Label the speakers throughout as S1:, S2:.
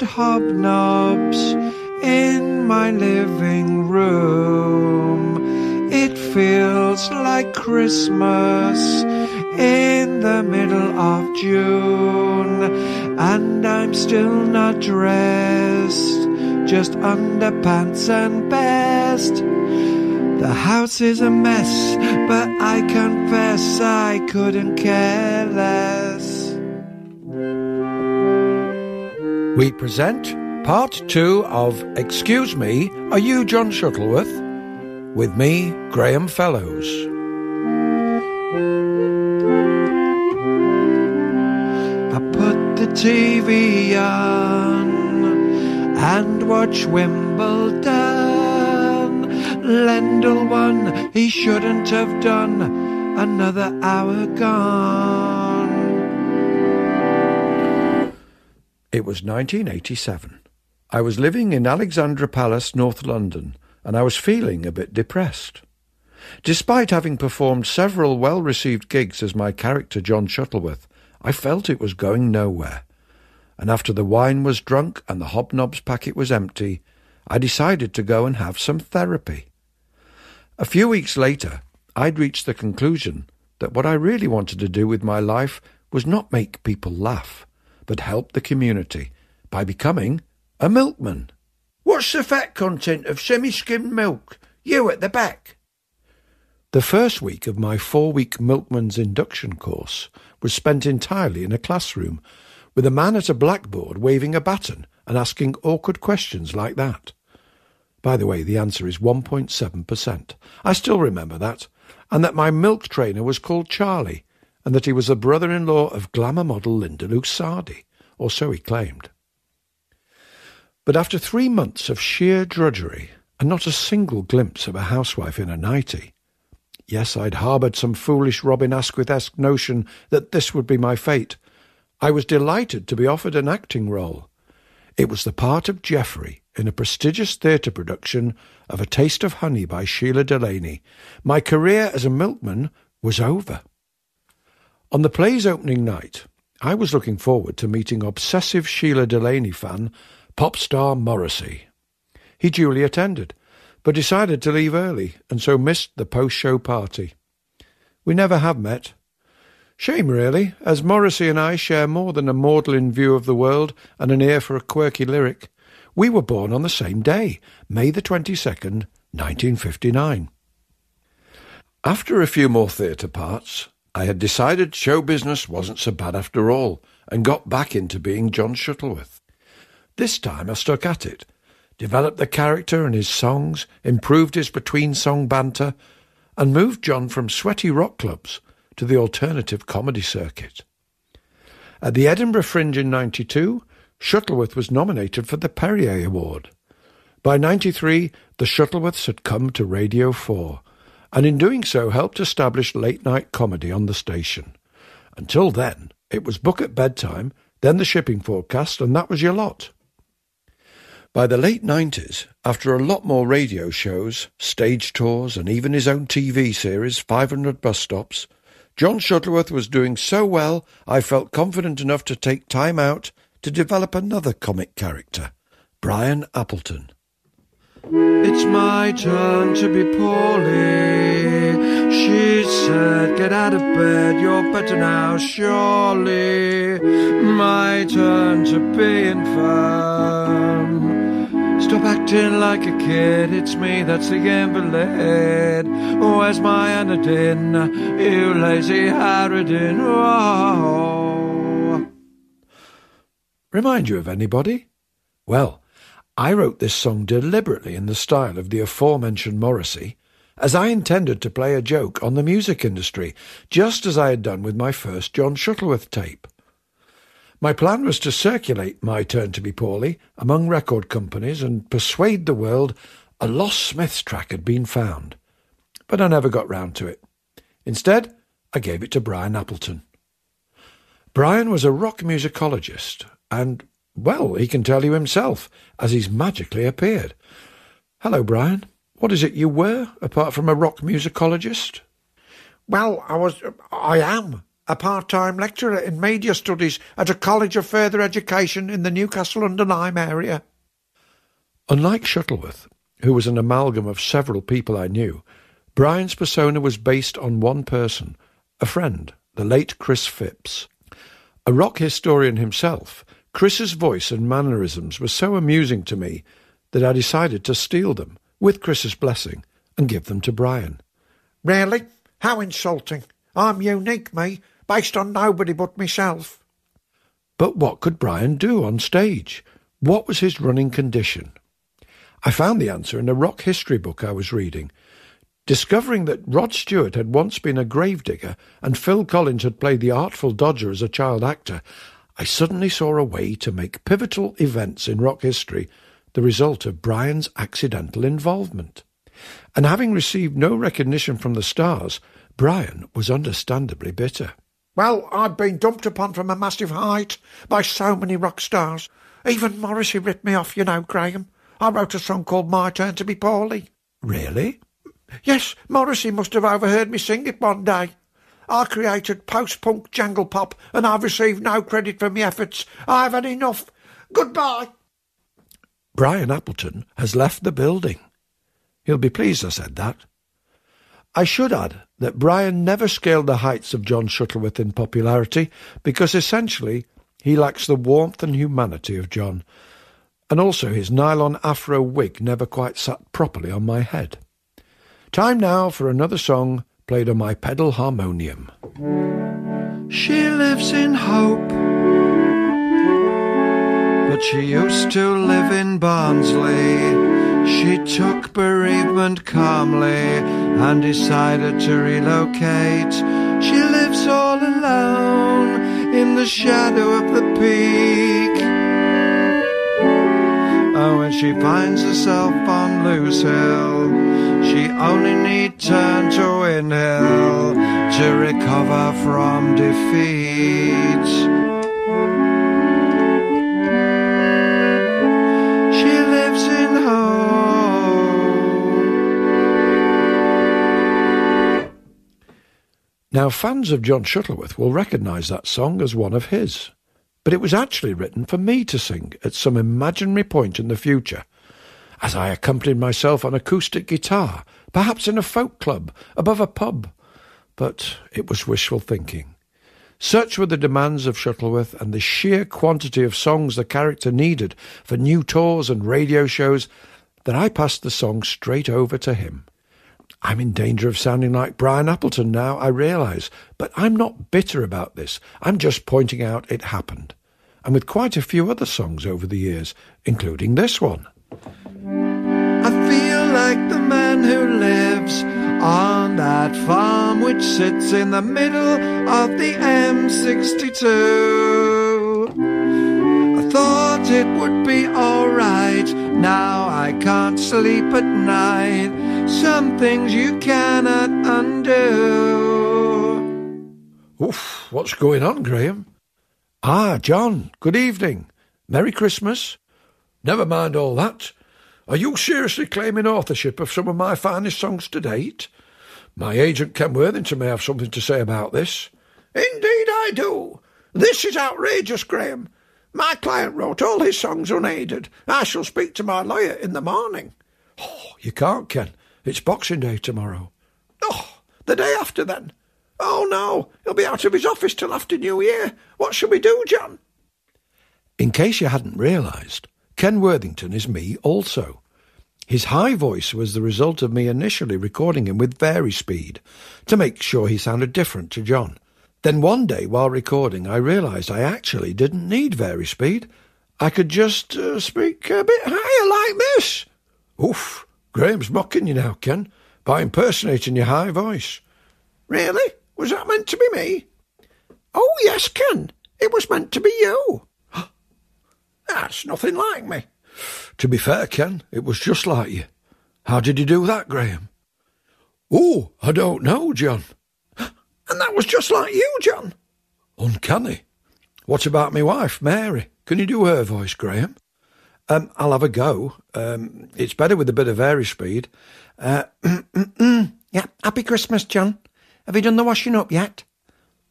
S1: and hobnobs in my living room. It feels like Christmas in the middle of June, and I'm still not dressed, just underpants and best. The house is a mess, but I confess I couldn't care less. We present part two of Excuse Me, Are You John Shuttleworth? With me, Graham Fellows. I put the TV on and watch Wimbledon. Lendl won, he shouldn't have done. Another hour gone. It was 1987. I was living in Alexandra Palace, North London, and I was feeling a bit depressed. Despite having performed several well-received gigs as my character John Shuttleworth, I felt it was going nowhere. And after the wine was drunk and the hobnobs packet was empty, I decided to go and have some therapy. A few weeks later, I'd reached the conclusion that what I really wanted to do with my life was not make people laugh, but help the community by becoming a milkman. What's the fat content of semi-skimmed milk? You at the back. The first week of my four-week milkman's induction course was spent entirely in a classroom with a man at a blackboard waving a baton and asking awkward questions like that. By the way, the answer is 1.7%. I still remember that, and that my milk trainer was called Charlie, and that he was the brother-in-law of glamour model Linda Lusardi, or so he claimed. But after three months of sheer drudgery, and not a single glimpse of a housewife in a nightie, yes, I'd harboured some foolish Robin Asquith-esque notion that this would be my fate, I was delighted to be offered an acting role. It was the part of Geoffrey in a prestigious theatre production of A Taste of Honey by Shelagh Delaney, my career as a milkman was over. On the play's opening night, I was looking forward to meeting obsessive Shelagh Delaney fan, pop star Morrissey. He duly attended, but decided to leave early, and so missed the post-show party. We never have met. Shame, really, as Morrissey and I share more than a maudlin view of the world and an ear for a quirky lyric. We were born on the same day, May the 22nd, 1959. After a few more theatre parts, I had decided show business wasn't so bad after all, and got back into being John Shuttleworth. This time I stuck at it, developed the character and his songs, improved his between-song banter, and moved John from sweaty rock clubs to the alternative comedy circuit. At the Edinburgh Fringe in 92, Shuttleworth was nominated for the Perrier Award. By 93, the Shuttleworths had come to Radio 4, and in doing so helped establish late-night comedy on the station. Until then, it was book at bedtime, then the shipping forecast, and that was your lot. By the late 90s, after a lot more radio shows, stage tours, and even his own TV series, 500 Bus Stops, John Shuttleworth was doing so well I felt confident enough to take time out to develop another comic character, Brian Appleton. It's my turn to be poorly. She said, Get out of bed, you're better now, surely. My turn to be infirm. Stop acting like a kid, it's me that's the invalid. Where's my Anadin, you lazy Harridan? Oh. Remind you of anybody? Well, I wrote this song deliberately in the style of the aforementioned Morrissey, as I intended to play a joke on the music industry, just as I had done with my first John Shuttleworth tape. My plan was to circulate My Turn to Be Poorly among record companies and persuade the world a Lost Smiths track had been found. But I never got round to it. Instead, I gave it to Brian Appleton. Brian was a rock musicologist, and well, he can tell you himself, as he's magically appeared. Hello, Brian. What is it you were, apart from a rock musicologist?
S2: Well, I was... I am a part-time lecturer in media studies at a college of further education in the Newcastle under Lyme area.
S1: Unlike Shuttleworth, who was an amalgam of several people I knew, Brian's persona was based on one person, a friend, the late Chris Phipps. A rock historian himself, Chris's voice and mannerisms were so amusing to me that I decided to steal them, with Chris's blessing, and give them to Brian.
S2: Really? How insulting. I'm unique, me, based on nobody but myself.
S1: But what could Brian do on stage? What was his running condition? I found the answer in a rock history book I was reading. Discovering that Rod Stewart had once been a gravedigger and Phil Collins had played the Artful Dodger as a child actor, I suddenly saw a way to make pivotal events in rock history the result of Brian's accidental involvement. And having received no recognition from the stars, Brian was understandably bitter.
S2: Well, I've been dumped upon from a massive height by so many rock stars. Even Morrissey ripped me off, you know, Graham. I wrote a song called My Turn to Be Poorly.
S1: Really?
S2: Yes, Morrissey must have overheard me sing it one day. I created post-punk jangle pop and I've received no credit for my efforts. I've had enough. Goodbye.
S1: Brian Appleton has left the building. He'll be pleased I said that. I should add that Brian never scaled the heights of John Shuttleworth in popularity because essentially he lacks the warmth and humanity of John, and also his nylon afro wig never quite sat properly on my head. Time now for another song played on my pedal harmonium. She lives in hope, but she used to live in Barnsley. She took bereavement calmly and decided to relocate. She lives all alone in the shadow of the peak. She finds herself on Lose Hill, she only need turn to Win Hill to recover from defeat. She lives in home. Now, fans of John Shuttleworth will recognise that song as one of his, but it was actually written for me to sing at some imaginary point in the future, as I accompanied myself on acoustic guitar, perhaps in a folk club, above a pub. But it was wishful thinking. Such were the demands of Shuttleworth and the sheer quantity of songs the character needed for new tours and radio shows that I passed the song straight over to him. I'm in danger of sounding like Brian Appleton now, I realise, but I'm not bitter about this. I'm just pointing out it happened. And with quite a few other songs over the years, including this one. I feel like the man who lives on that farm which sits in the middle of the M62. I thought it would be alright, now I can't sleep at night. Some things you cannot undo. Oof, what's going on, Graham? Ah, John, good evening. Merry Christmas. Never mind all that. Are you seriously claiming authorship of some of my finest songs to date? My agent Ken Worthington may have something to say about this.
S2: Indeed I do. This is outrageous, Graham. My client wrote all his songs unaided. I shall speak to my lawyer in the morning.
S1: Oh, you can't, Ken. It's Boxing Day tomorrow.
S2: Oh, the day after then. Oh no, he'll be out of his office till after New Year. What shall we do, John?
S1: In case you hadn't realised, Ken Worthington is me also. His high voice was the result of me initially recording him with Vari-Speed to make sure he sounded different to John. Then one day while recording, I realised I actually didn't need Vari-Speed. I could just uh, speak a bit higher like this. Oof, Graham's mocking you now, Ken, by impersonating your high voice.
S2: Really? Was that meant to be me? Oh, yes, Ken. It was meant to be you. That's nothing like me.
S1: To be fair, Ken, it was just like you. How did you do that, Graham? Oh, I don't know, John.
S2: And that was just like you, John.
S1: Uncanny. What about my wife, Mary? Can you do her voice, Graham? Um, I'll have a go. Um, it's better with a bit of Vari-Speed. Uh,
S2: yeah, happy Christmas, John. Have you done the washing up yet?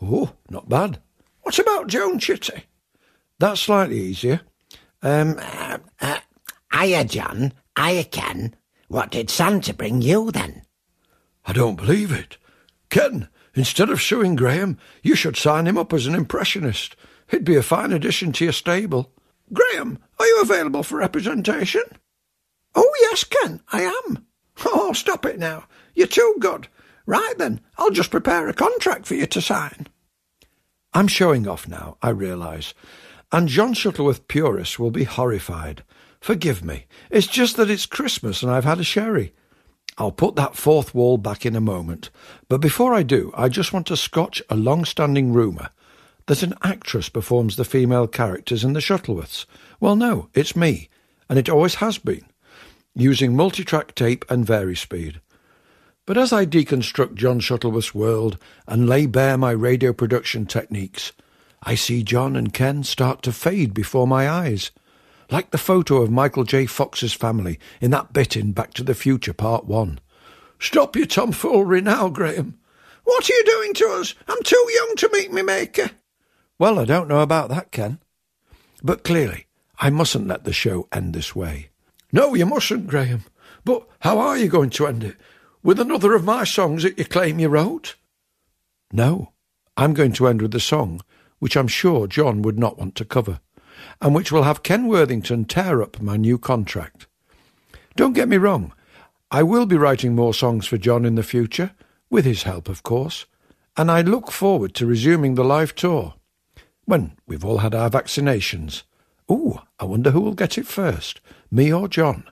S1: Oh, not bad.
S2: What about Joan Chitty?
S1: That's slightly easier.
S3: Um, uh, uh, hiya, John. Hiya, Ken. What did Santa bring you then?
S1: I don't believe it. Ken, instead of suing Graham, you should sign him up as an impressionist. He'd be a fine addition to your stable.
S2: Graham, are you available for representation? Oh, yes, Ken, I am. Oh, stop it now. You're too good. Right then, I'll just prepare a contract for you to sign.
S1: I'm showing off now, I realise, and John Shuttleworth purists will be horrified. Forgive me. It's just that it's Christmas and I've had a sherry. I'll put that fourth wall back in a moment, but before I do, I just want to scotch a long-standing rumour that an actress performs the female characters in the Shuttleworths. Well, no, it's me, and it always has been, using multitrack tape and vari-speed. But as I deconstruct John Shuttleworth's world and lay bare my radio production techniques, I see John and Ken start to fade before my eyes, like the photo of Michael J. Fox's family in that bit in Back to the Future Part 1.
S2: Stop your tomfoolery now, Graham. What are you doing to us? I'm too young to meet me maker.
S1: Well, I don't know about that, Ken. But clearly, I mustn't let the show end this way.
S2: No, you mustn't, Graham. But how are you going to end it? With another of my songs that you claim you wrote?
S1: No, I'm going to end with the song which I'm sure John would not want to cover, and which will have Ken Worthington tear up my new contract. Don't get me wrong, I will be writing more songs for John in the future, with his help, of course, and I look forward to resuming the live tour. When we've all had our vaccinations. Ooh, I wonder who will get it first, me or John.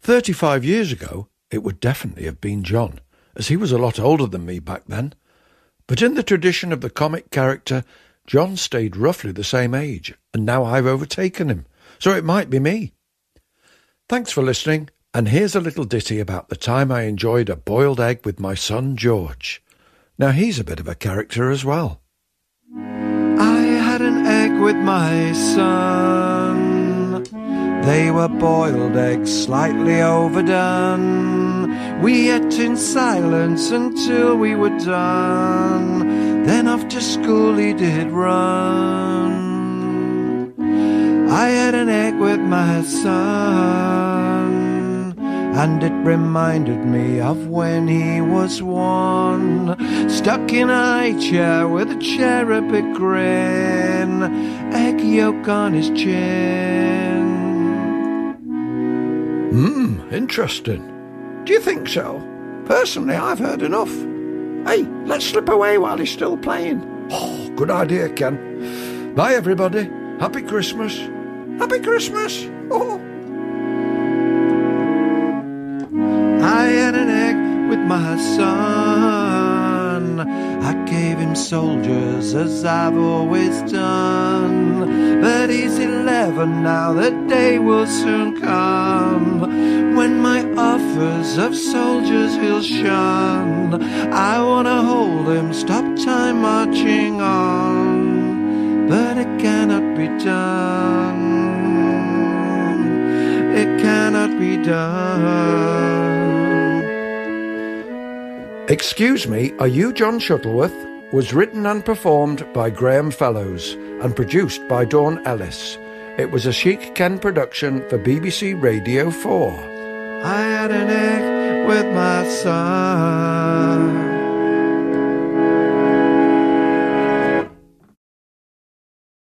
S1: Thirty-five years ago, it would definitely have been John, as he was a lot older than me back then. But in the tradition of the comic character, John stayed roughly the same age, and now I've overtaken him, so it might be me. Thanks for listening, and here's a little ditty about the time I enjoyed a boiled egg with my son George. Now he's a bit of a character as well. I had an egg with my son. They were boiled eggs, slightly overdone. We ate in silence until we were done. Then off to school he did run. I had an egg with my son, and it reminded me of when he was one, stuck in a chair with a cherubic grin, egg yolk on his chin.
S2: Hmm, interesting. Do you think so? Personally, I've heard enough. Hey, let's slip away while he's still playing.
S1: Oh, good idea, Ken. Bye, everybody. Happy Christmas.
S2: Happy Christmas. Oh.
S1: I had an egg with my son. I gave him soldiers as I've always done. But he's eleven now, the day will soon come when my offers of soldiers he'll shun. I wanna hold him, stop time marching on, but it cannot be done. It cannot be done. Excuse me, are you John Shuttleworth? Was written and performed by Graham Fellows and produced by Dawn Ellis. It was a Chic Ken production for BBC Radio 4. I had an egg with my son.